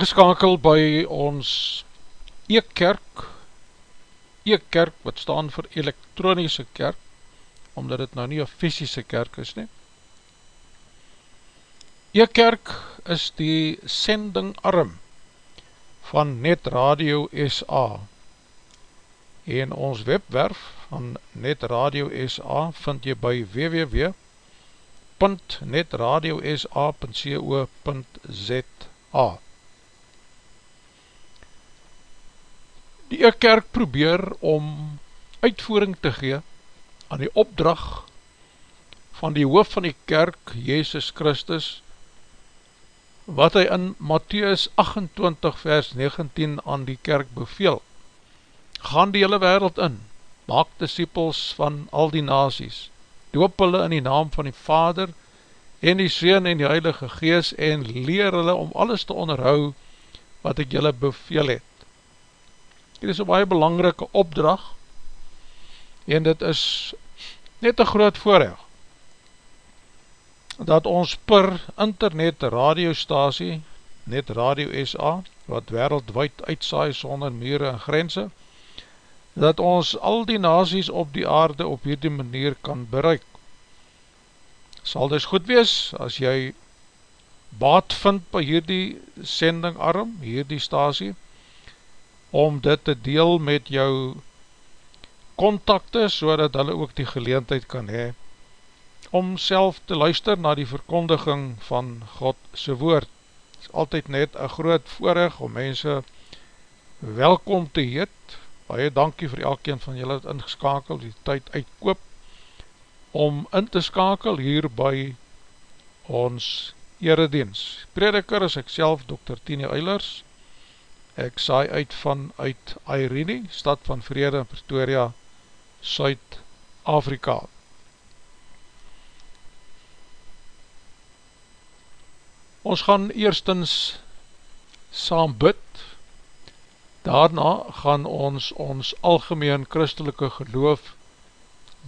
ingeskakel by ons e-kerk e-kerk wat staan vir elektronische kerk omdat het nou nie een fysische kerk is nie. E-kerk is die sending arm van Net Radio SA en ons webwerf van Net Radio SA vind jy by www.netradiosa.co.za Die Eekkerk probeer om uitvoering te gee aan die opdrag van die hoof van die kerk, Jezus Christus, wat hy in Matthäus 28 vers 19 aan die kerk beveel. Gaan die hele wereld in, maak disciples van al die nazies, doop hulle in die naam van die Vader en die Seen en die Heilige Gees en leer hulle om alles te onderhou wat ek julle beveel het. Dit is een baie belangrike opdrag en dit is net een groot voorrecht dat ons per internet radiostasie, net Radio SA, wat wereldwijd uitsaai sonder mure en grense, dat ons al die nazies op die aarde op hierdie manier kan bereik. Sal dus goed wees as jy baat vind by hierdie sendingarm, hierdie stasie, om dit te deel met jou contacte so dat hulle ook die geleentheid kan hee om self te luister na die verkondiging van God se woord. Het is altyd net een groot voorig om mense welkom te heet. Baie dankie vir elkeen van julle het ingeskakel, die tyd uitkoop om in te skakel hier by ons eredienst. Prediker is ek self, Dr. Tini Eilers, Ek saai uit van uit Irene, stad van Vrede in Pretoria, Suid-Afrika. Ons gaan eerstens saam bid, daarna gaan ons ons algemeen christelike geloof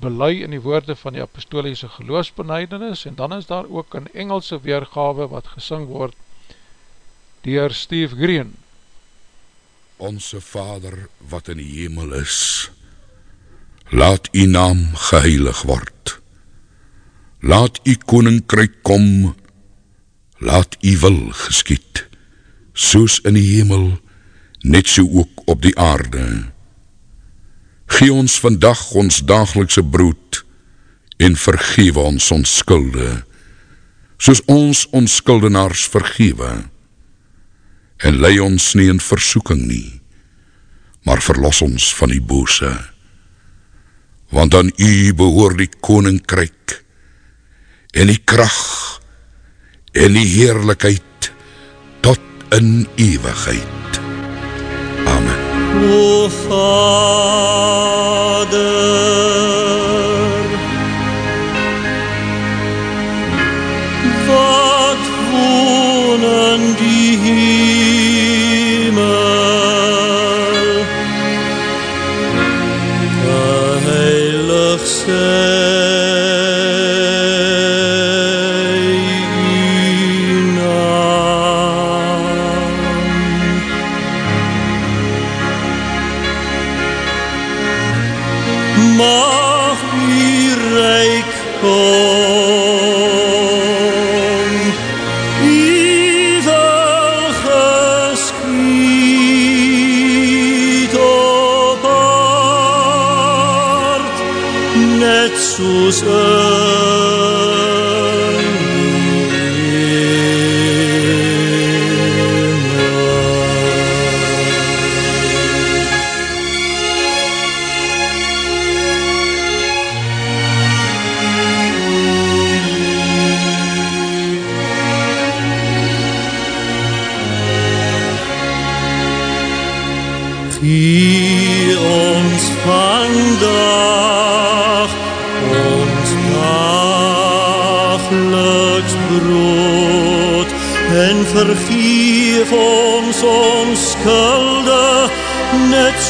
belei in die woorde van die apostoliese geloofsbeneidenis en dan is daar ook een Engelse weergawe wat gesing word dier Steve Green. Onse Vader wat in die hemel is, laat u naam geheilig word. Laat u koninkryk kom, laat u wil geskiet, soos in die hemel, net so ook op die aarde. Gee ons vandag ons dagelikse brood, en vergewe ons ons skulde, soos ons ons skuldenaars vergewe, en lei ons nie in versoeking nie, maar verlos ons van die bose. Want aan u behoor die koninkryk, en die kracht, en die heerlijkheid, tot in eeuwigheid. Amen. O Vader,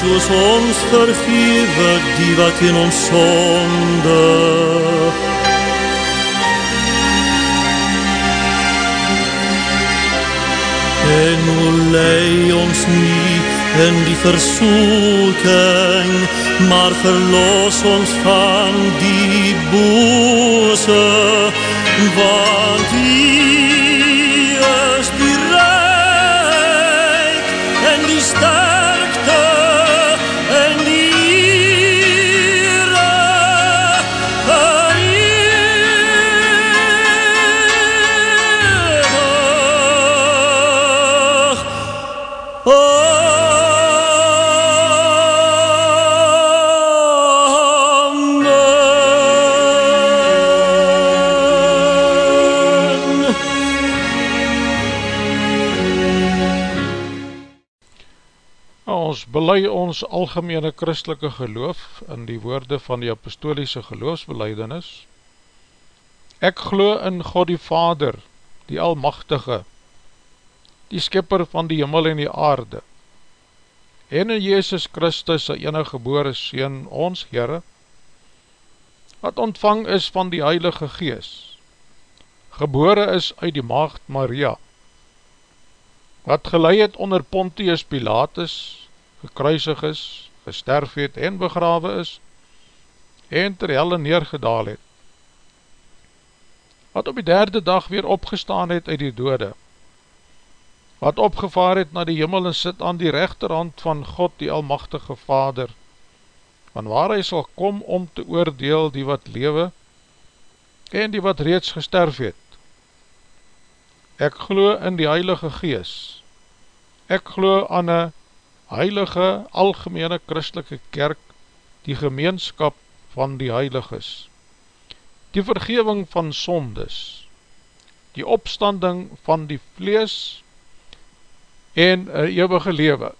soos ons vergewe die wat in ons sonde. En hoe lei ons nie in die versoeking, maar verlos ons van die bose, want die belei ons algemene christelike geloof in die woorde van die apostoliese geloofsbeleidenis. Ek glo in God die Vader, die Almachtige, die skipper van die hemel en die aarde, en in Jezus Christus, sy enige geboore Seen, ons Heere, wat ontvang is van die Heilige Gees, gebore is uit die maagd Maria, wat geleid het onder Pontius Pilatus, gekruisig is, gesterf het en begrawe is, en ter helle neergedaal het, wat op die derde dag weer opgestaan het uit die dode, wat opgevaar het na die hemel en sit aan die rechterhand van God die Almachtige Vader, van waar hy sal kom om te oordeel die wat lewe, en die wat reeds gesterf het. Ek glo in die Heilige Gees, ek glo aan een heilige, algemene christelike kerk, die gemeenskap van die heiliges, die vergeving van sondes, die opstanding van die vlees en een eeuwige lewe.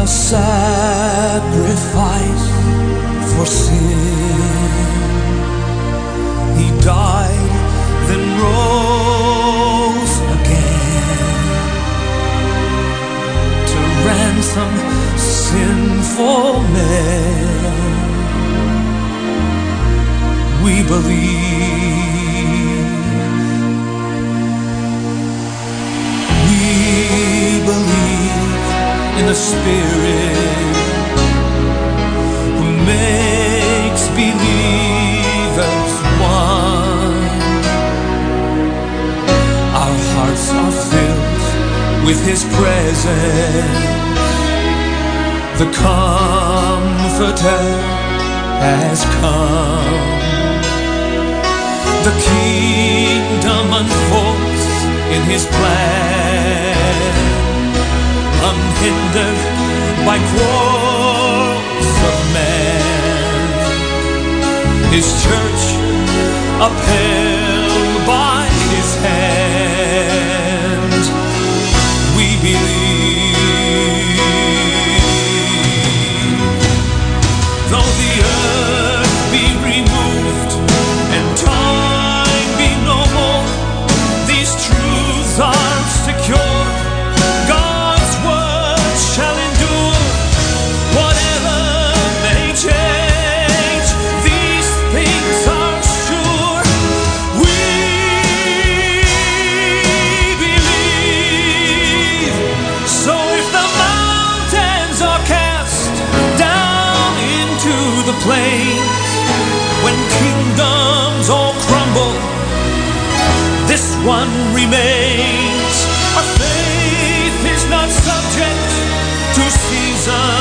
A sacrifice for sin. He died, then rose again to ransom sinful men. We believe. The Spirit who makes believers one. Our hearts are filled with His presence. The Comforter has come. The kingdom unfolds in His plan unhindered by quarrels of man. His church upheld by one remains. Our faith is not subject to seasons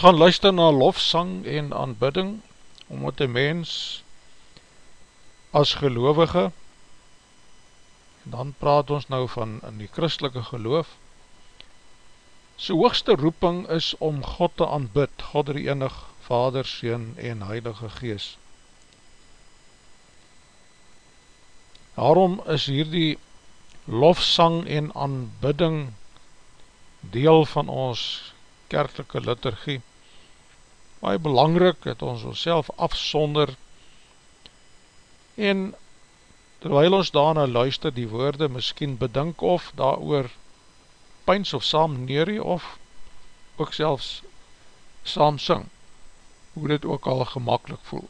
Ons gaan luister na lofsang en aanbidding, omdat die mens as gelovige, en dan praat ons nou van in die christelike geloof, sy hoogste roeping is om God te aanbid, God die enig Vader, Seen en Heilige Gees. Daarom is hierdie lofsang en aanbidding deel van ons kerkelike liturgie. Baie belangrik dat ons ons afsonder en terwijl ons daarna luister die woorde miskien bedink of daar oor pyns of saam neerie of ook selfs saam sing, hoe dit ook al gemakkelijk voel.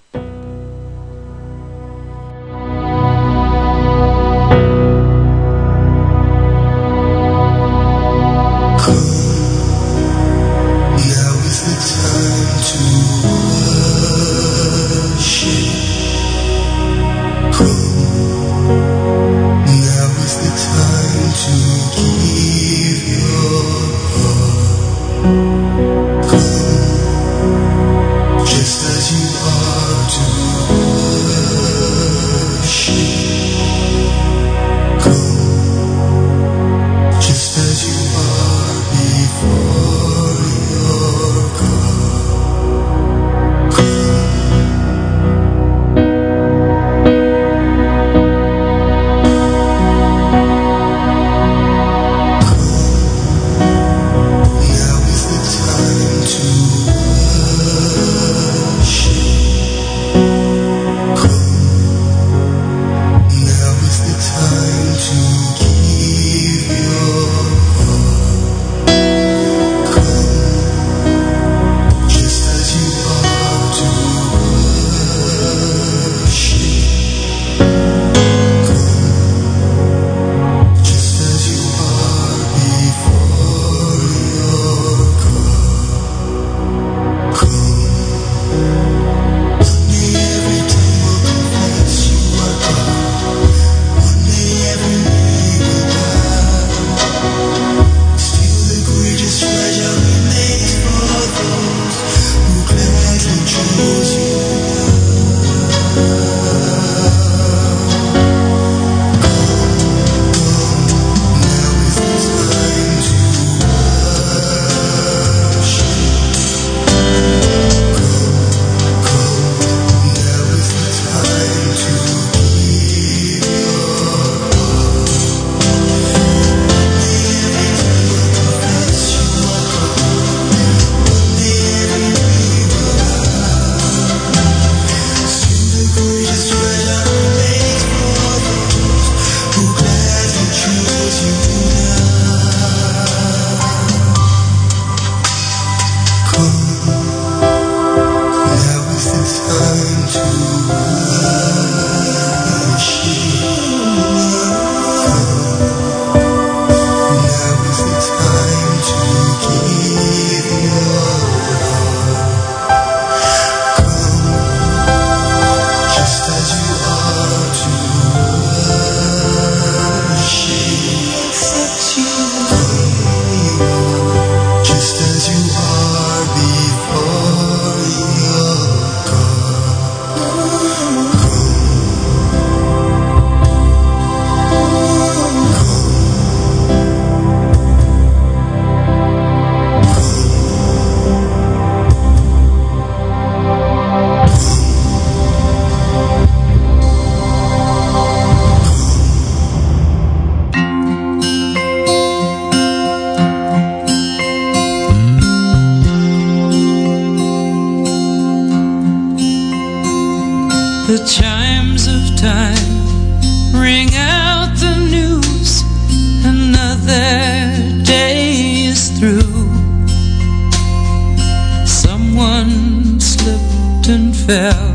And fell.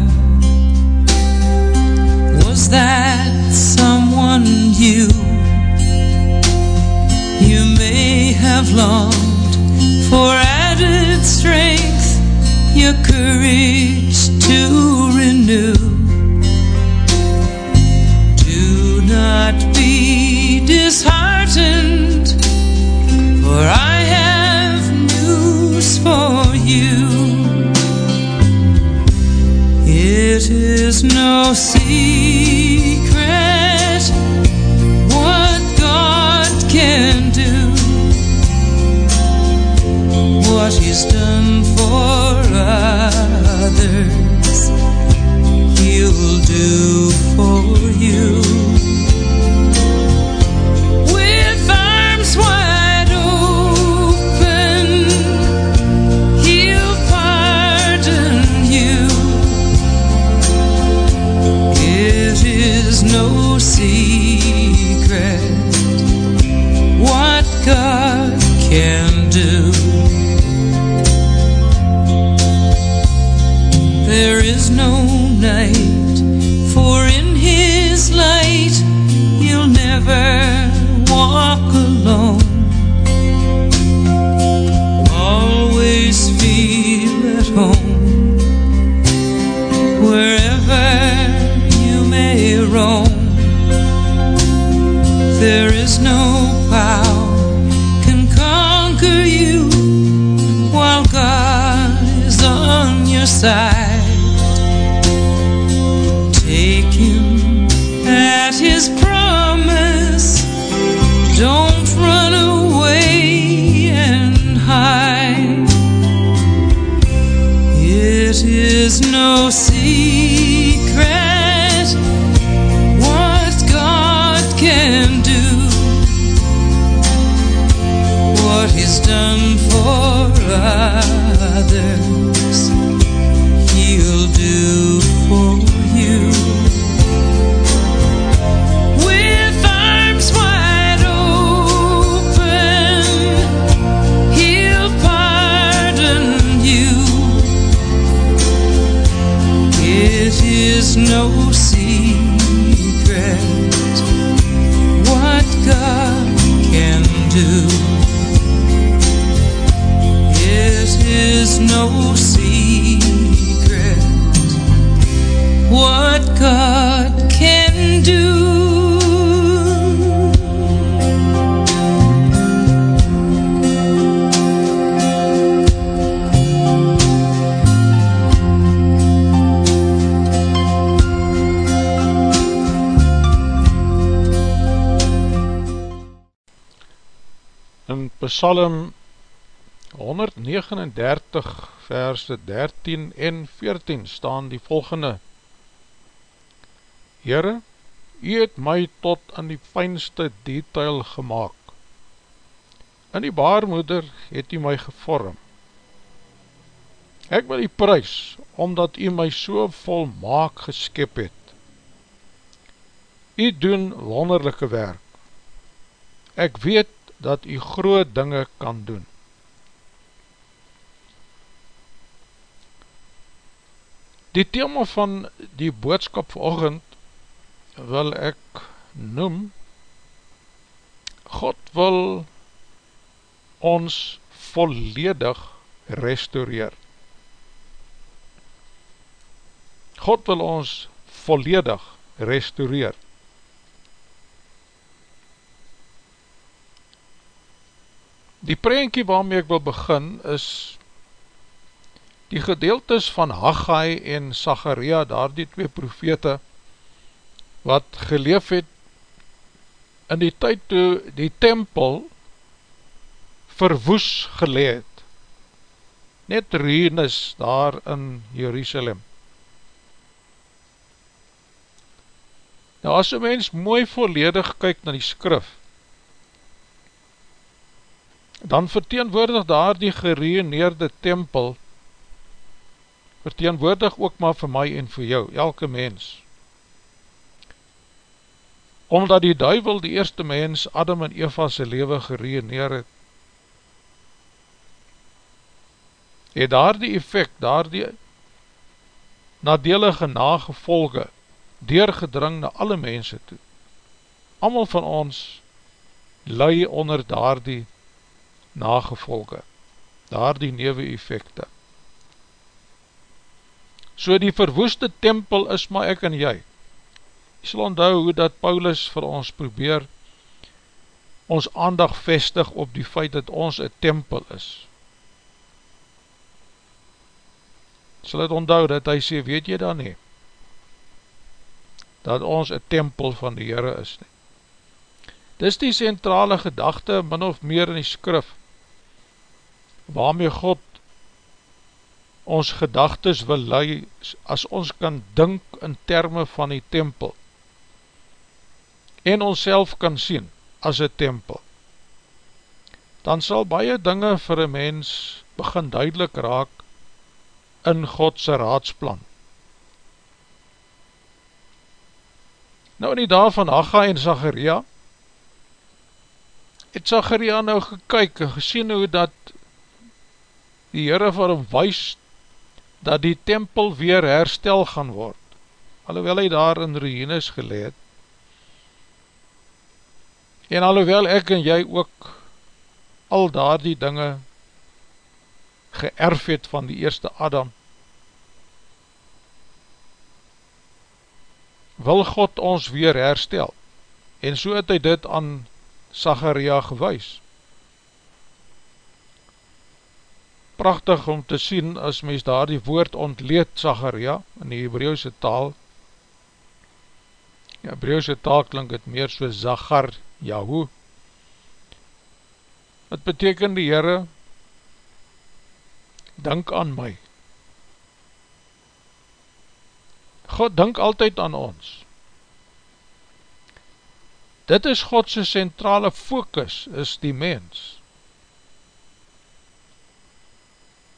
Was that someone you? You may have longed for added strength, your courage to renew. Do not be disheartened, for I have news for you. It is no secret what God can do, what He's done for others, He'll do for you. Psalm 139 verse 13 en 14 staan die volgende Heere, U het my tot in die fijnste detail gemaakt. In die baarmoeder het U my gevorm. Ek wil U prijs, omdat U my so volmaak geskep het. U doen wonderlijke werk. Ek weet dat U groot dinge kan doen. Die thema van die boodskap vanochtend wil ek noem God wil ons volledig restaureer. God wil ons volledig restaureer. Die prentjie waarmee ek wil begin is die gedeeltes van Haggai en Zacharia, daar die twee profete, wat geleef het in die tyd toe die tempel verwoes geleed, net ruïnes daar in Jerusalem. Nou as een mens mooi volledig kyk na die skrif, dan verteenwoordig daar die gereëneerde tempel verteenwoordig ook maar vir my en vir jou, elke mens. Omdat die duivel die eerste mens, Adam en Eva sy leven gereeneer het, het daar die effect, daar die nadelige nagevolge, deurgedring na alle mense toe. Amal van ons lui onder daar die nagevolge, daar die newe effecte. So die verwoeste tempel is maar ek en jy. Jy sal onthou hoe dat Paulus vir ons probeer ons aandag vestig op die feit dat ons een tempel is. Sal het onthou dat hy sê, weet jy dan nie, dat ons een tempel van die Heere is nie. Dis die centrale gedachte, min of meer in die skrif, waarmee God ons gedagtes wil lei, as ons kan dink in termen van die tempel, en ons kan sien as een tempel, dan sal baie dinge vir een mens begin duidelik raak in Godse raadsplan. Nou in die dag van Agga en Zacharia, het Zacharia nou gekyk en gesien hoe dat die Heere vir hom wees dat die tempel weer herstel gaan word, alhoewel hy daar in ruïnes geleed, en alhoewel ek en jy ook al daar die dinge geërf het van die eerste Adam, wil God ons weer herstel, en so het hy dit aan Zacharia gewys. Prachtig om te sien as mens daar die woord ontleed Zacharia in die Hebrauwse taal. Die Hebrauwse taal klink het meer so Zachar Yahoo. Het beteken die Heere, denk aan my. God denk altyd aan ons. Dit is Godse centrale focus, is die mens.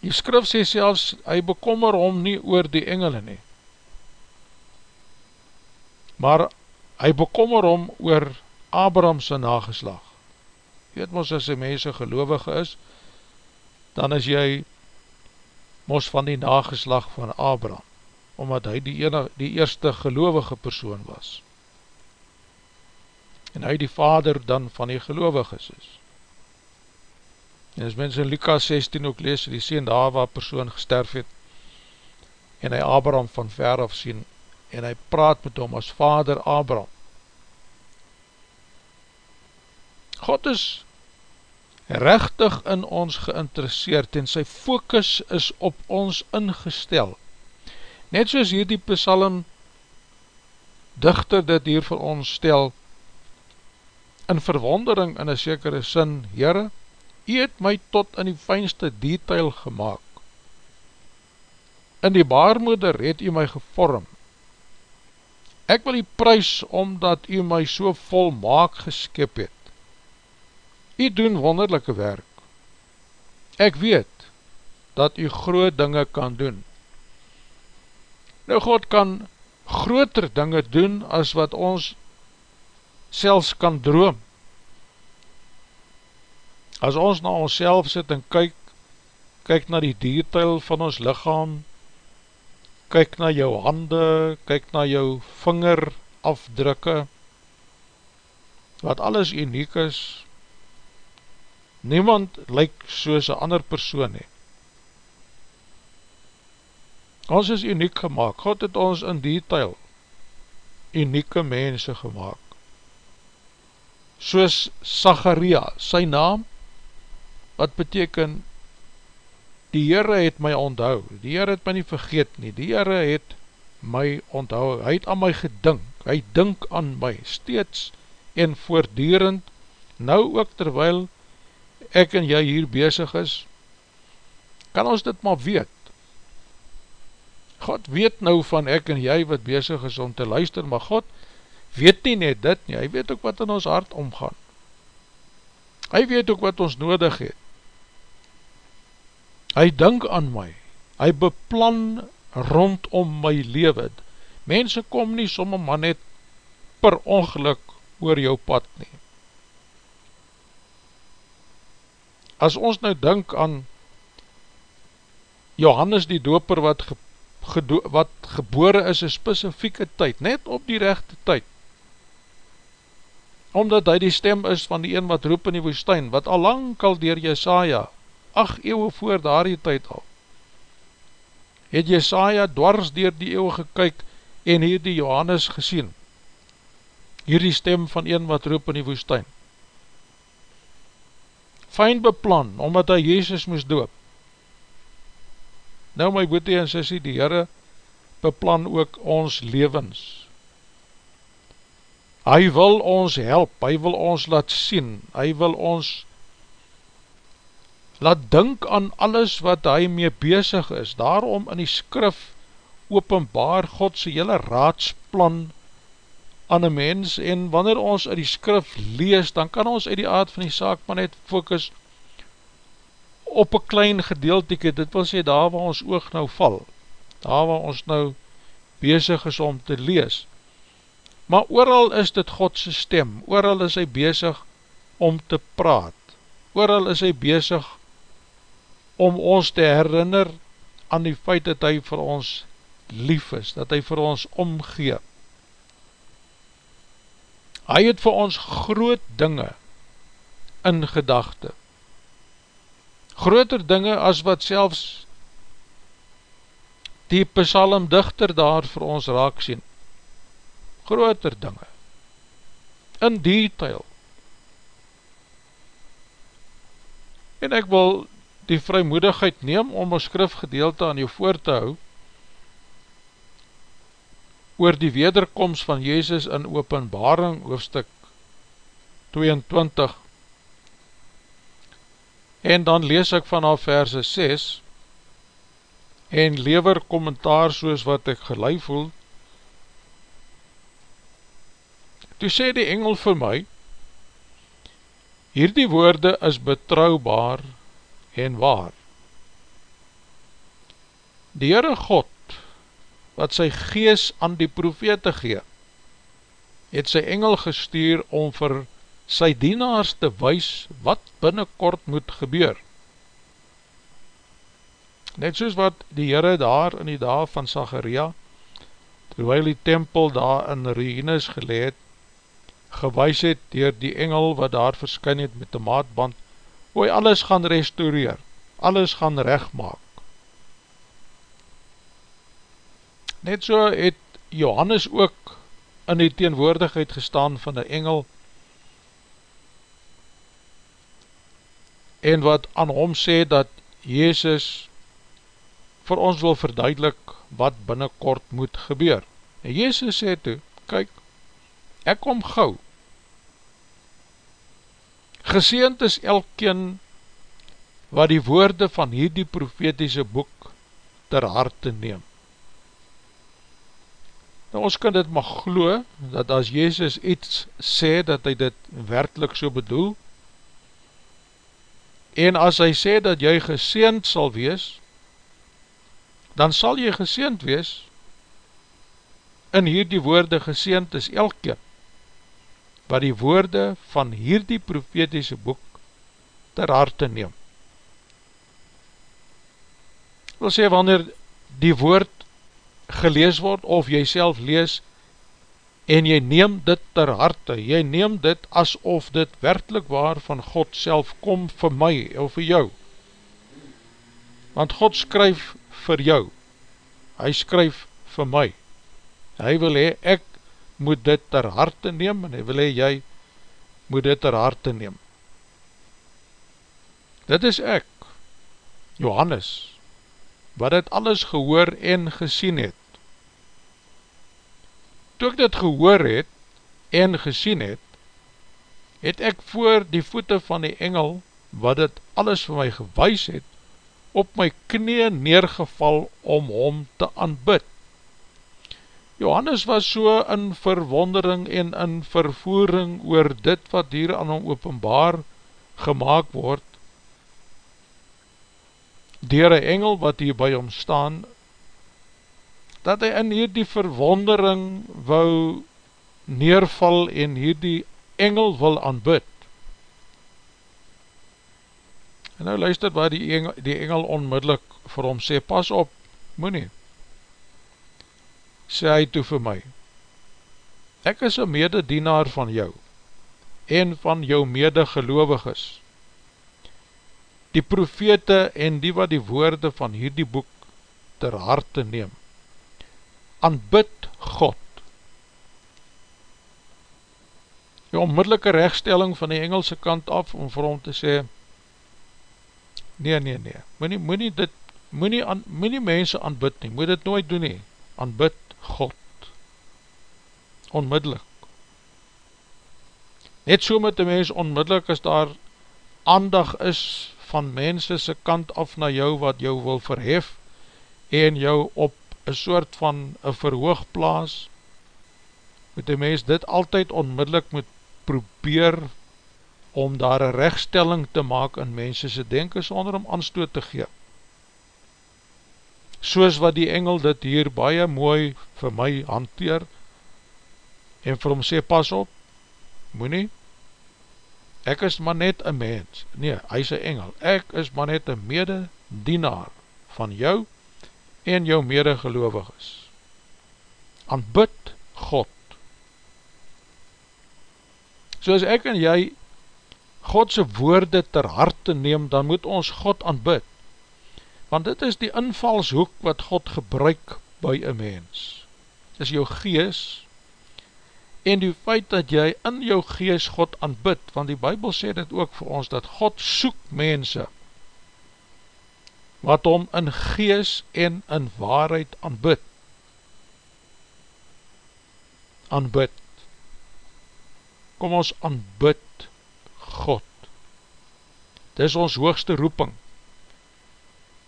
Die skrif sê selfs, hy bekommer om nie oor die engele nie. Maar hy bekommer om oor Abrahamse nageslag. Weet ons as die mense gelovige is, dan is jy mos van die nageslag van Abraham, omdat hy die, ene, die eerste gelovige persoon was. En hy die vader dan van die geloviges is. En as mens in Lukas 16 ook lees, die sien daar waar persoon gesterf het, en hy Abraham van ver af sien, en hy praat met hom as vader Abraham. God is rechtig in ons geïnteresseerd, en sy focus is op ons ingestel. Net soos hier die psalm dichter dit hier vir ons stel, in verwondering in een sekere sin, Heere, U het my tot in die fijnste detail gemaakt. In die baarmoeder het u my gevorm. Ek wil u prijs omdat u my so volmaak geskip het. U doen wonderlijke werk. Ek weet dat u groot dinge kan doen. Nou God kan groter dinge doen as wat ons selfs kan droom. As ons na ons self sit en kyk, kyk na die detail van ons lichaam, kyk na jou hande, kyk na jou vinger afdrukke, wat alles uniek is, niemand lyk soos een ander persoon he. Ons is uniek gemaakt, God het ons in detail unieke mense gemaakt. Soos Sacharia, sy naam, wat beteken die Heere het my onthou, die Heere het my nie vergeet nie, die Heere het my onthou, hy het aan my gedink, hy dink aan my, steeds en voordierend, nou ook terwyl ek en jy hier bezig is, kan ons dit maar weet. God weet nou van ek en jy wat bezig is om te luister, maar God weet nie net dit nie, hy weet ook wat in ons hart omgaan. Hy weet ook wat ons nodig het hy dink aan my, hy beplan rondom my leven. Mense kom nie somme maar net per ongeluk oor jou pad nie. As ons nou denk aan Johannes die doper wat, ge, gedo, wat gebore is een specifieke tyd, net op die rechte tyd, omdat hy die stem is van die een wat roep in die woestijn, wat al lang al dier Jesaja, ach eeuwe voor daar die tyd al, het Jesaja dwars dier die eeuwe gekyk en hier die Johannes gesien, hier die stem van een wat roep in die woestijn. Fijn beplan, omdat hy Jezus moes doop, Nou my boete en sissie, die Heere beplan ook ons levens. Hy wil ons help, hy wil ons laat sien, hy wil ons laat dink aan alles wat hy mee bezig is. Daarom in die skrif openbaar Godse hele raadsplan aan een mens. En wanneer ons in die skrif lees, dan kan ons uit die aard van die saak maar net focus op een klein gedeelteke, dit wil sê daar waar ons oog nou val, daar waar ons nou bezig is om te lees. Maar ooral is dit Godse stem, ooral is hy bezig om te praat, ooral is hy bezig om ons te herinner aan die feit dat hy vir ons lief is, dat hy vir ons omgeep. Hy het vir ons groot dinge in gedachte, groter dinge as wat selfs die psalmdichter daar vir ons raak sien. Groter dinge. In detail. En ek wil die vrymoedigheid neem om een skrifgedeelte aan jou voor te hou oor die wederkomst van Jezus in openbaring hoofstuk 22 En dan lees ek vanaf verse 6 en lever kommentaar soos wat ek gelei voel. Toe sê die engel vir my, hierdie woorde is betrouwbaar en waar. Die Heere God, wat sy gees aan die profete gee, het sy engel gestuur om vir sy dienaars te wys wat binnenkort moet gebeur. Net soos wat die Heere daar in die dag van Zacharia, terwijl die tempel daar in Reines geleed, gewys het dier die engel wat daar verskyn het met die maatband, hoe hy alles gaan restaureer, alles gaan recht maak. Net so het Johannes ook in die teenwoordigheid gestaan van die engel, en wat aan hom sê dat Jezus vir ons wil verduidelik wat binnenkort moet gebeur. En Jezus sê toe, kyk, ek kom gauw. Geseend is elkeen wat die woorde van hierdie profetiese boek ter harte neem. Nou ons kan dit mag glo, dat as Jezus iets sê, dat hy dit werkelijk so bedoel, En as hy sê dat jy geseend sal wees, dan sal jy geseend wees, in hierdie woorde geseend is elke, wat die woorde van hierdie profetiese boek ter harte neem. Wil sê, wanneer die woord gelees word, of jy self lees, en jy neem dit ter harte, jy neem dit asof dit werkelijk waar van God self kom vir my of vir jou. Want God skryf vir jou, hy skryf vir my. Hy wil hee, ek moet dit ter harte neem, en hy wil hee, jy moet dit ter harte neem. Dit is ek, Johannes, wat het alles gehoor en gesien het, toe ek dit gehoor het en gesien het, het ek voor die voete van die engel, wat het alles vir my gewys het, op my knie neergeval om hom te aanbid. Johannes was so in verwondering en in vervoering oor dit wat hier aan hom openbaar gemaakt word, dier een engel wat hier by hom staan, dat hy in hierdie verwondering wou neerval en hierdie engel wil aanbid. En nou luister waar die engel, die engel onmiddellik vir hom sê, pas op, moet nie. Sê hy toe vir my, ek is een mededienaar van jou en van jou medegeloovig is. Die profete en die wat die woorde van hierdie boek ter harte neem, aanbid God. Die onmiddellike rechtstelling van die Engelse kant af om vir hom te sê, nee, nee, nee, moet nie, moet nie dit, moet nie, aan, moet nie mense aanbid nie, moet dit nooit doen nie, aanbid God, onmiddellik. Net so met die mens onmiddellik as daar aandag is van mense se kant af na jou wat jou wil verhef en jou op een soort van een verhoog plaas, moet die mens dit altyd onmiddellik moet probeer om daar een rechtstelling te maak in mense se denken sonder om aanstoot te gee. Soos wat die engel dit hier baie mooi vir my hanteer en vir hom sê, pas op, moet nie, ek is maar net een mens, nee, hy is een engel, ek is maar net een mededienaar van jou en jou medegeloovig is. Aanbid God. So as ek en jy Godse woorde ter harte neem, dan moet ons God aanbid. Want dit is die invalshoek wat God gebruik by een mens. Dit is jou gees, en die feit dat jy in jou gees God aanbid, want die Bijbel sê dit ook vir ons, dat God soek mense, wat om in gees en in waarheid aanbid. Aanbid. Kom ons aanbid God. Dis ons hoogste roeping,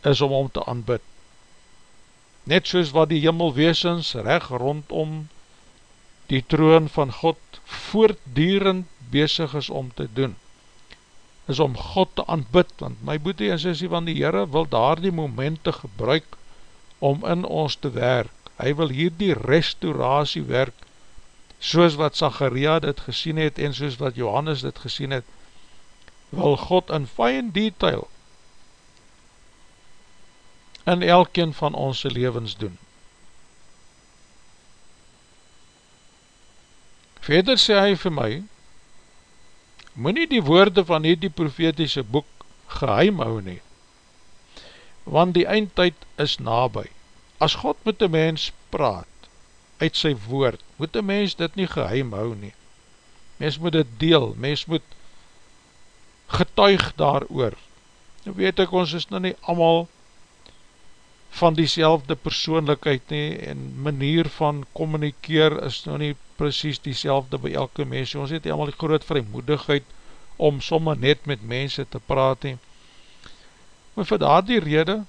is om om te aanbid. Net soos wat die jimmelweesens recht rondom die troon van God voortdurend bezig is om te doen, is om God te aanbid, want my boete en sissie van die Heere wil daar die momente gebruik om in ons te werk. Hy wil hier die restauratie werk, soos wat Zacharia dit gesien het en soos wat Johannes dit gesien het, wil God in fine detail in elkeen van ons levens doen. Verder sê hy vir my, moet nie die woorde van die profetiese boek geheim hou nie, want die eindtijd is nabij. As God met die mens praat uit sy woord, moet die mens dit nie geheim hou nie. Mens moet dit deel, mens moet getuig daar oor. Nou weet ek, ons is nou nie allemaal van die persoonlikheid nie, en manier van communikeer is nou nie precies die by elke mens, ons het helemaal die groot vrymoedigheid om somme net met mense te praat nie. Maar vir daar die rede,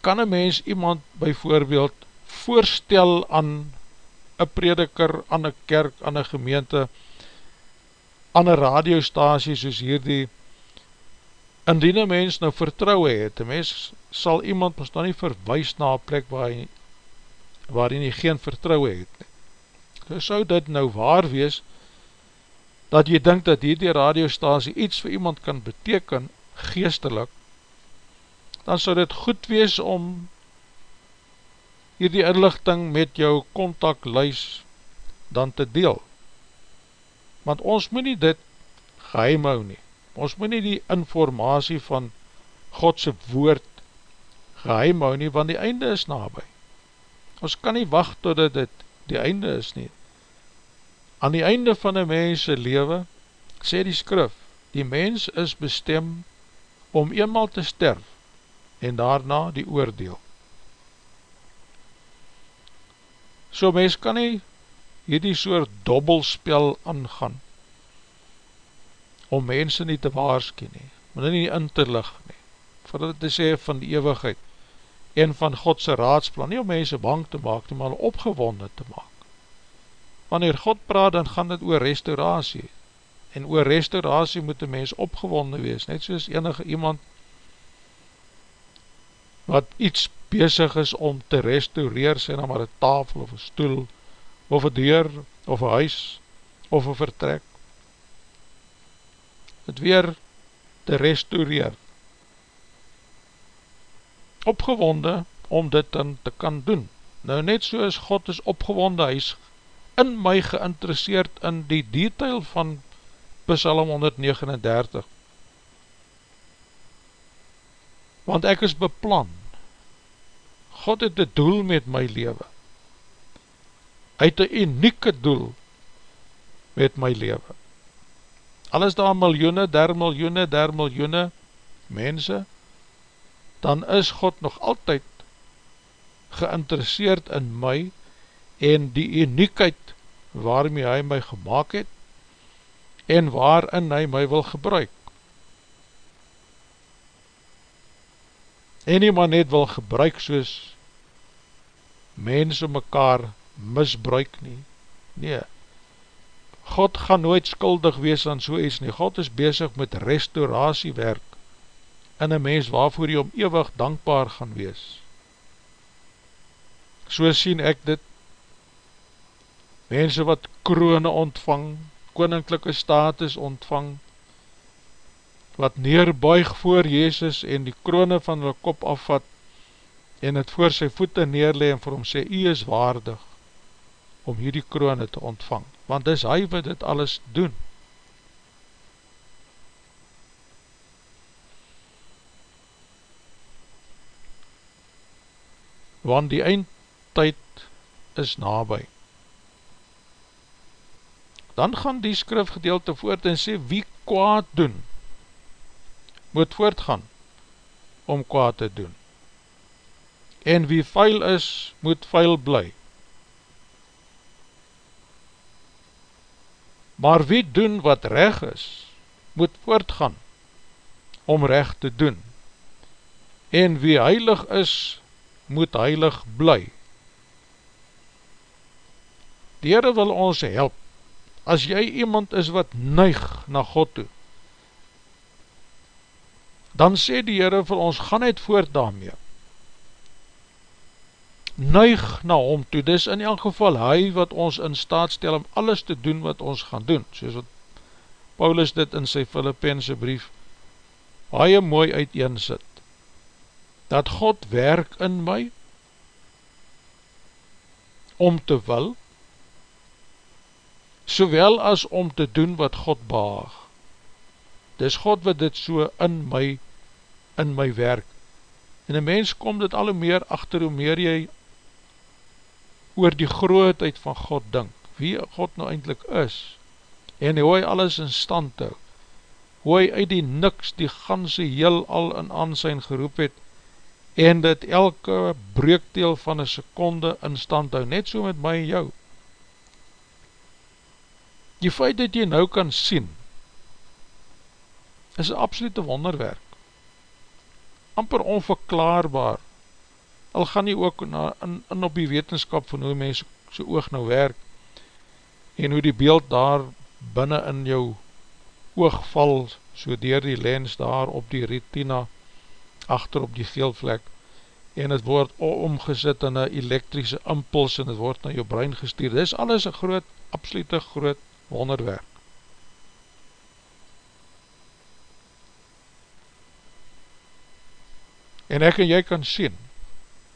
kan een mens iemand byvoorbeeld voorstel aan een prediker, aan een kerk, aan een gemeente, aan een radiostasie soos hierdie Indien een mens nou vertrouwe het, een mens sal iemand ons dan nie verwijs na een plek waar hy, waar hy nie geen vertrouwe het. So sou dit nou waar wees, dat jy denk dat hierdie radiostasie iets vir iemand kan beteken, geestelik, dan sou dit goed wees om hierdie inlichting met jou contactluis dan te deel. Want ons moet nie dit geheim hou nie. Ons moet nie die informatie van Godse woord geheim hou nie, want die einde is nabij. Ons kan nie wacht totdat dit die einde is nie. Aan die einde van die mense lewe, sê die skrif, die mens is bestem om eenmaal te sterf en daarna die oordeel. So mens kan nie hierdie soort dobbelspel aangaan om mense nie te waarskie nie, maar nie in te lig nie, vir dit te sê van die eeuwigheid, en van Godse raadsplan, nie om mense bang te maak, nie, maar opgewonde te maak. Wanneer God praat, dan gaan dit oor restauratie, en oor restauratie moet die mens opgewonde wees, net soos enige iemand, wat iets bezig is om te restaureer, sê nou maar een tafel of een stoel, of een deur, of een huis, of een vertrek, het weer te restaureer, opgewonde om dit dan te kan doen. Nou net soos God is opgewonde, hy is in my geïnteresseerd in die detail van Psalm 139. Want ek is beplan. God het een doel met my leven. Hy het een unieke doel met my leven. Al is daar miljoene, der miljoene, der miljoene mense, dan is God nog altyd geïnteresseerd in my en die uniekheid waarmee hy my gemaakt het en waarin hy my wil gebruik. En nie maar net wil gebruik soos mense mekaar misbruik nie. Nee, God gaan nooit skuldig wees aan so iets nie. God is bezig met restauratiewerk in een mens waarvoor jy om eeuwig dankbaar gaan wees. So sien ek dit, mense wat kroone ontvang, koninklijke status ontvang, wat neerbuig voor Jezus en die kroone van hulle kop afvat, en het voor sy voete neerlee en vir hom sê, jy is waardig om hierdie kroone te ontvang, want dis hy wat dit alles doen. Want die eindtijd is nabij. Dan gaan die skrifgedeelte voort en sê, wie kwaad doen, moet voortgaan om kwaad te doen. En wie vuil is, moet vuil bly. Maar wie doen wat reg is, moet voortgaan om reg te doen. En wie heilig is, moet heilig bly. Die Heere wil ons help, as jy iemand is wat neig na God toe, dan sê die Heere vir ons, gaan net voort daarmee. Neig na hom toe, dis in elk geval hy wat ons in staat stel om alles te doen wat ons gaan doen, soos wat Paulus dit in sy Filippense brief baie mooi uiteen sit dat God werk in my om te wil, sowel as om te doen wat God behaag. Dis God wat dit so in my, in my werk. En een mens kom dit al hoe meer achter hoe meer jy oor die grootheid van God dink, wie God nou eindelijk is, en hoe hy alles in stand hou, hoe hy uit die niks die ganse heel al in aansijn geroep het, en dit elke breekteel van een seconde in stand hou, net so met my en jou. Die feit dat jy nou kan sien, is een absolute wonderwerk. Amper onverklaarbaar, al gaan jy ook na, in, in op die wetenskap van hoe mens so oog nou werk, en hoe die beeld daar binnen in jou oog val, so dier die lens daar op die retina, achter op die veelvlek en het word omgesit in een elektrische impuls en het word na jou brein gestuur. Dit is alles een groot, absolute groot wonderwerk. En ek en jy kan sien,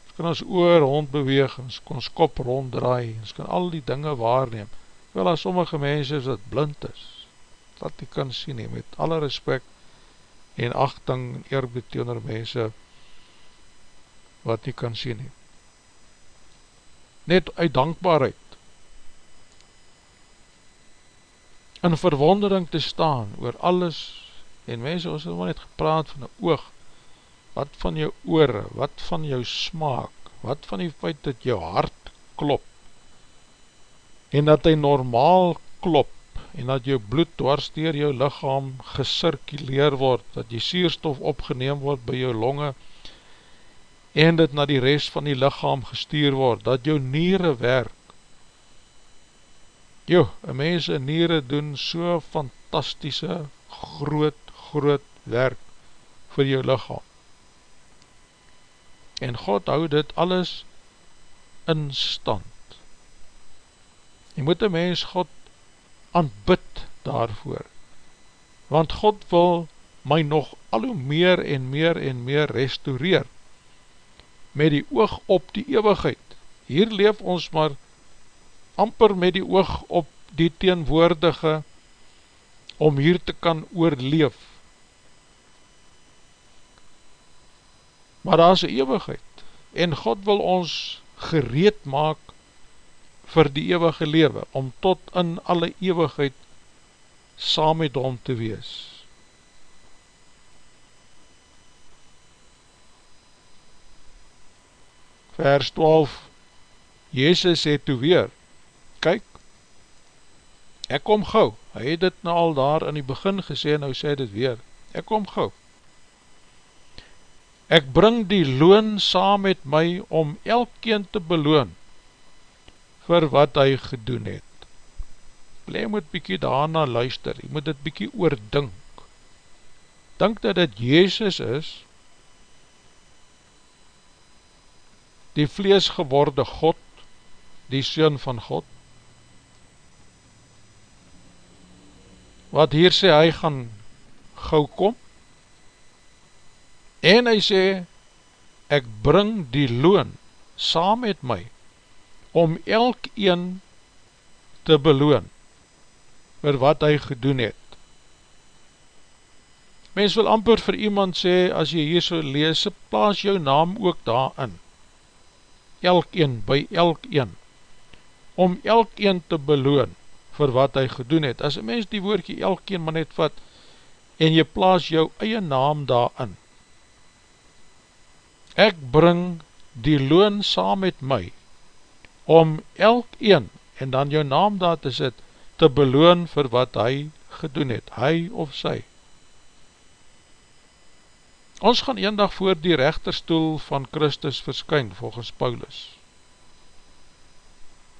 ons kan ons oor rond beweeg, ons kan ons kop rond draai, ons kan al die dinge waarneem, wel as sommige mense is dat blind is, dat die kan sien, met alle respect, en achting en eerbied teenoor mense wat nie kan sien nie. Net uit dankbaarheid. In verwondering te staan oor alles en mense, ons het net gepraat van die oog, wat van jou oore, wat van jou smaak, wat van die feit dat jou hart klop? En dat hy normaal klop en dat jou bloed dwars dier jou lichaam gesirkuleer word, dat die sierstof opgeneem word by jou longe en dit na die rest van die lichaam gestuur word, dat jou niere werk. Jo, een mens in niere doen so fantastische, groot, groot werk vir jou lichaam. En God hou dit alles in stand. Jy moet een mens God aanbid daarvoor. Want God wil my nog al hoe meer en meer en meer restaureer met die oog op die eeuwigheid. Hier leef ons maar amper met die oog op die teenwoordige om hier te kan oorleef. Maar daar is eeuwigheid en God wil ons gereed maak vir die eeuwige lewe, om tot in alle eeuwigheid saam met hom te wees. Vers 12 Jezus sê toe weer, kyk, ek kom gauw, hy het dit nou al daar in die begin gesê, nou sê dit weer, ek kom gauw. Ek bring die loon saam met my om elkeen te beloon vir wat hy gedoen het. Jy moet bykie daarna luister, jy moet dit bykie oordink. Dink dat dit Jezus is, die vlees geworde God, die Seun van God, wat hier sê, hy gaan gauw kom, en hy sê, ek bring die loon saam met my, om elk een te beloon, vir wat hy gedoen het. Mens wil amper vir iemand sê, as jy hier so lees, plaas jou naam ook daarin, elk een, by elk een, om elk een te beloon vir wat hy gedoen het. As een mens die woordje elk een maar net vat en jy plaas jou eie naam daarin. Ek bring die loon saam met my om elk een en dan jou naam daar te sit te beloon vir wat hy gedoen het, hy of sy. Ons gaan een dag voor die rechterstoel van Christus verskyn, volgens Paulus,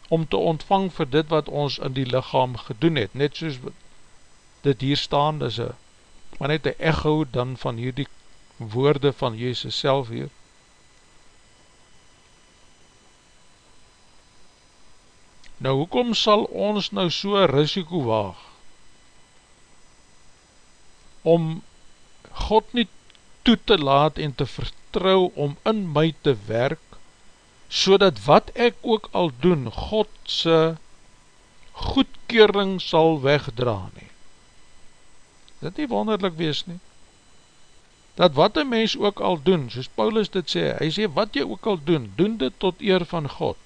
om te ontvang vir dit wat ons in die lichaam gedoen het, net soos dit hier staan, dis a, maar net een echo dan van hierdie woorde van Jezus self hier. Nou, hoekom sal ons nou so risiko waag, om God nie toe te laat en te vertrou om in my te werk, so dat wat ek ook al doen, Godse goedkering sal wegdra nie. Dit nie wonderlik wees nie. Dat wat een mens ook al doen, soos Paulus dit sê, hy sê wat jy ook al doen, doen dit tot eer van God.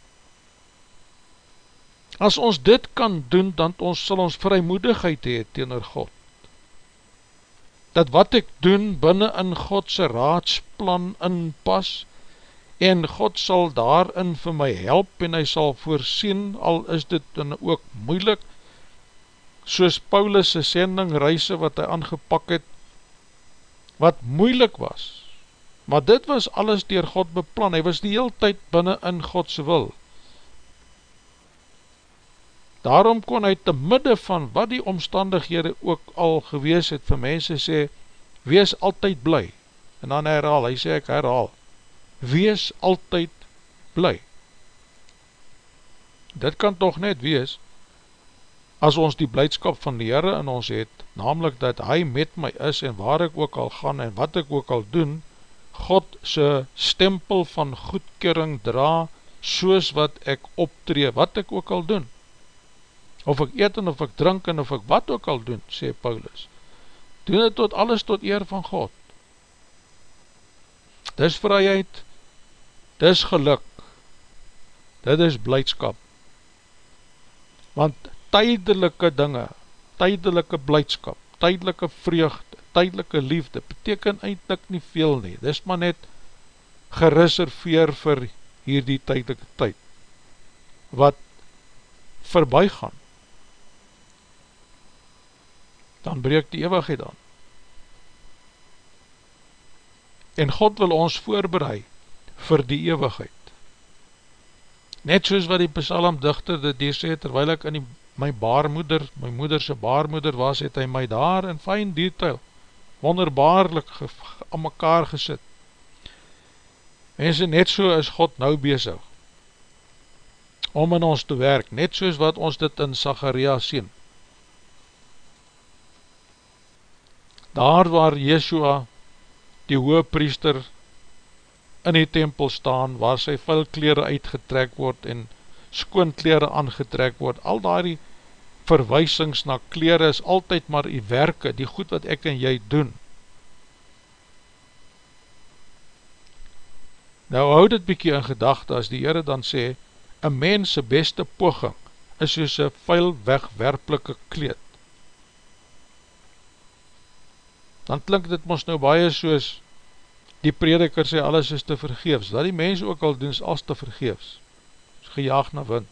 As ons dit kan doen, dan ons sal ons vrymoedigheid hee teenoor God. Dat wat ek doen binnen in Godse raadsplan inpas en God sal daarin vir my help en hy sal voorsien, al is dit dan ook moeilik, soos Paulus' sendingreise wat hy aangepak het, wat moeilik was, maar dit was alles dier God beplan, hy was die heel tyd binnen in Godse wil, Daarom kon hy te midde van wat die omstandighede ook al gewees het vir mense sê, wees altyd bly. En dan herhaal, hy sê ek herhaal, wees altyd bly. Dit kan toch net wees, as ons die blijdskap van die Heere in ons het, namelijk dat hy met my is en waar ek ook al gaan en wat ek ook al doen, God sy stempel van goedkering dra, soos wat ek optree, wat ek ook al doen of ek eet en of ek drink en of ek wat ook al doen, sê Paulus, doen het tot alles tot eer van God. Dis vryheid, dis geluk, dit is blijdskap. Want tydelike dinge, tydelike blijdskap, tydelike vreugde, tydelike liefde, beteken eindelijk nie veel nie. Dis maar net gereserveer vir hierdie tydelike tyd, wat voorbij gaan dan breek die eeuwigheid aan. En God wil ons voorbereid vir die eeuwigheid. Net soos wat die psalmdichter dit hier sê, terwijl ek in die, my baarmoeder, my moederse baarmoeder was, het hy my daar in fijn detail, wonderbaarlik ge, aan mekaar gesit. Mense, net so is God nou bezig om in ons te werk, net soos wat ons dit in Zacharia sien. Daar waar Yeshua, die hoge priester, in die tempel staan, waar sy vuilkleren uitgetrek word en skoonkleren aangetrek word, al die verwysings na kleren is altyd maar die werke, die goed wat ek en jy doen. Nou houd dit bykie in gedachte as die Heere dan sê, een mense beste poging is soos een vuil wegwerplike kleed. Dan klink dit ons nou baie soos die prediker sê alles is te vergeefs, dat die mens ook al doen is als te vergeefs, is gejaag na wind.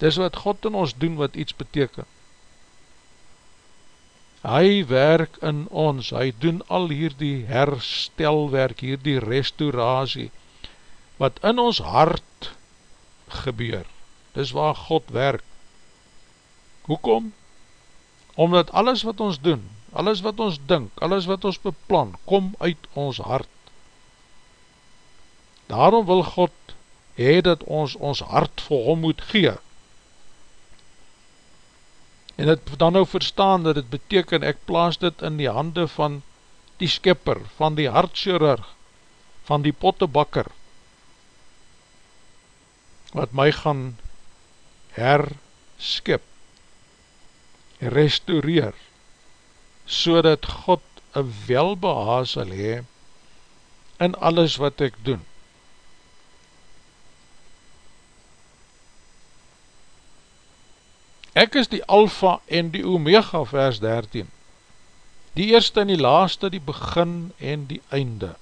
Dis wat God in ons doen wat iets beteken. Hy werk in ons, hy doen al hier die herstelwerk, hier die restauratie, wat in ons hart gebeur. Dis waar God werk. Hoekom? Omdat alles wat ons doen, alles wat ons dink, alles wat ons beplan, kom uit ons hart. Daarom wil God hee dat ons ons hart vir hom moet gee. En het dan nou verstaan dat het beteken, ek plaas dit in die hande van die skipper, van die hartchirurg, van die pottebakker, wat my gaan herskip, restaureer, so dat God een welbehaas sal hee in alles wat ek doen. Ek is die alfa en die omega vers 13, die eerste en die laaste, die begin en die einde.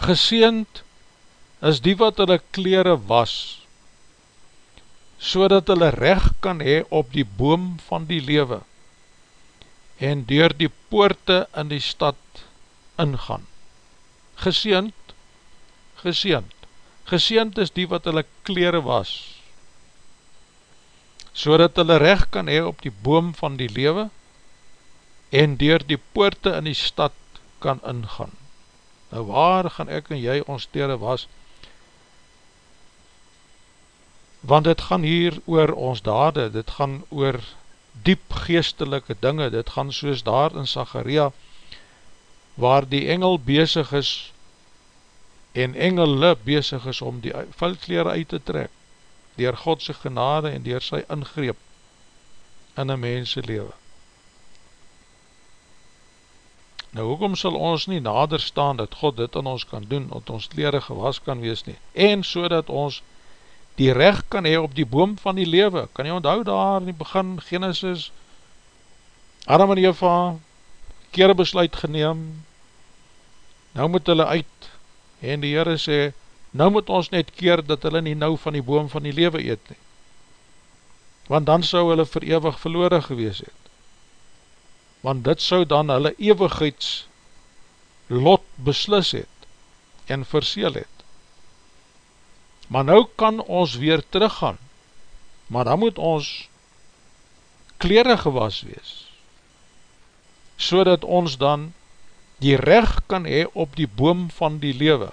Geseend is die wat hulle kleren was, so dat hulle recht kan hee op die boom van die lewe, en door die poorte in die stad ingaan. Geseend, geseend, geseend is die wat hulle kleren was, so dat hulle recht kan hee op die boom van die lewe, en door die poorte in die stad kan ingaan. Nou waar gaan ek en jy ons tere was, want dit gaan hier oor ons dade, dit gaan oor diep geestelike dinge, dit gaan soos daar in Zacharia, waar die engel bezig is, en engele bezig is om die veldkleren uit te trek, dier Godse genade en dier sy ingreep in een mense lewe. Nou, hoekom sal ons nie nader staan dat God dit aan ons kan doen, dat ons kleren gewas kan wees nie, en so dat ons die recht kan hee op die boom van die lewe. Kan jy onthou daar in die begin Genesis, Adam en Eva, kere besluit geneem, nou moet hulle uit, en die Heere sê, nou moet ons net keer dat hulle nie nou van die boom van die lewe eet nie. Want dan sou hulle verewig verloore gewees het. Want dit sou dan hulle ewigheids lot beslis het en verseel het maar nou kan ons weer teruggaan, maar dan moet ons kleren gewas wees, so dat ons dan die recht kan hee op die boom van die lewe,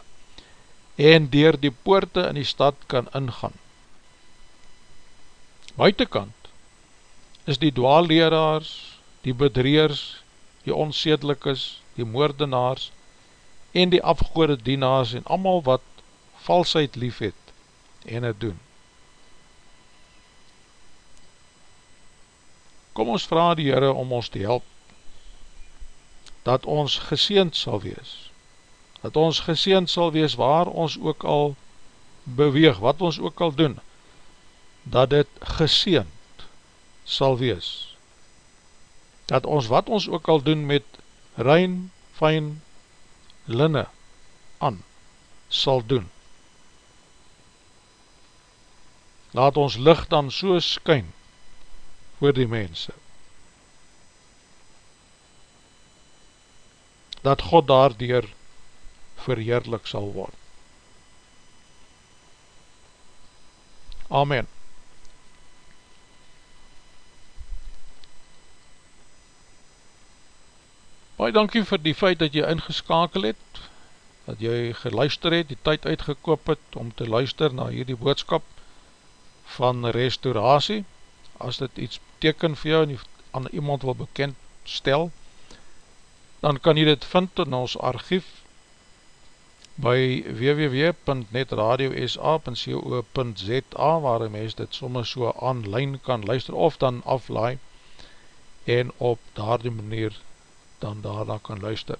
en dier die poorte in die stad kan ingaan. Buitenkant is die dwaalleraars, die bedreers, die onsedelikes, die moordenaars, en die afgoede dienaars, en amal wat valsheid lief het, en het doen. Kom ons vraag die Heere om ons te help, dat ons geseend sal wees, dat ons geseend sal wees waar ons ook al beweeg, wat ons ook al doen, dat dit geseend sal wees, dat ons wat ons ook al doen met rein, fijn, linne aan, sal doen, laat ons licht dan so skyn voor die mense, dat God daardier verheerlik sal word. Amen. Baie dankie vir die feit dat jy ingeskakel het dat jy geluister het, die tyd uitgekoop het om te luister na hierdie boodskap van restauratie, as dit iets teken vir jou en aan iemand wil bekend stel, dan kan jy dit vind in ons archief by www.netradiosa.co.za waar een mens dit soms so online kan luister of dan aflaai en op daar die manier dan daarna kan luister.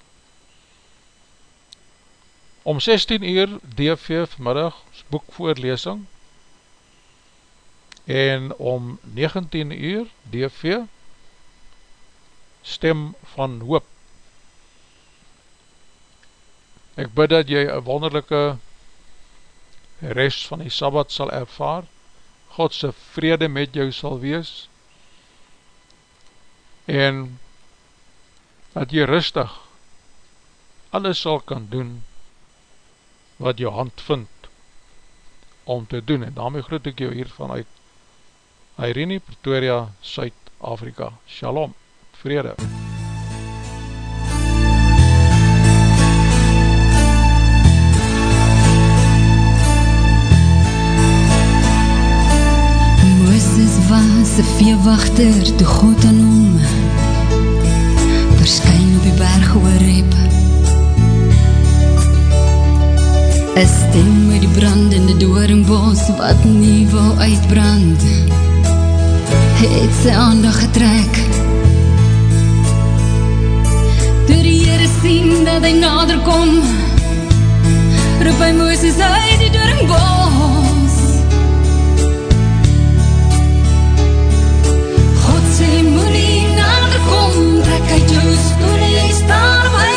Om 16 uur DV vanmiddag boekvoorlesing en om 19 uur DV stem van hoop. Ek bid dat jy een wonderlijke rest van die Sabbat sal ervaar, Godse vrede met jou sal wees, en dat jy rustig alles sal kan doen wat jou hand vind om te doen. En daarmee groet ek jou hier vanuit Irene, Pretoria, Suid-Afrika. Shalom, vrede. MUZIEK was een veewachter toe God aan hom verskyn op die berg oorrep een stem met die brandende dooringbos wat nie wil uitbrand het sy aandag getrek. Door die Heere sien dat hy nader kom roep hy Mooses uit die dooringbos Trek uit jou stoel, jy staan op heilige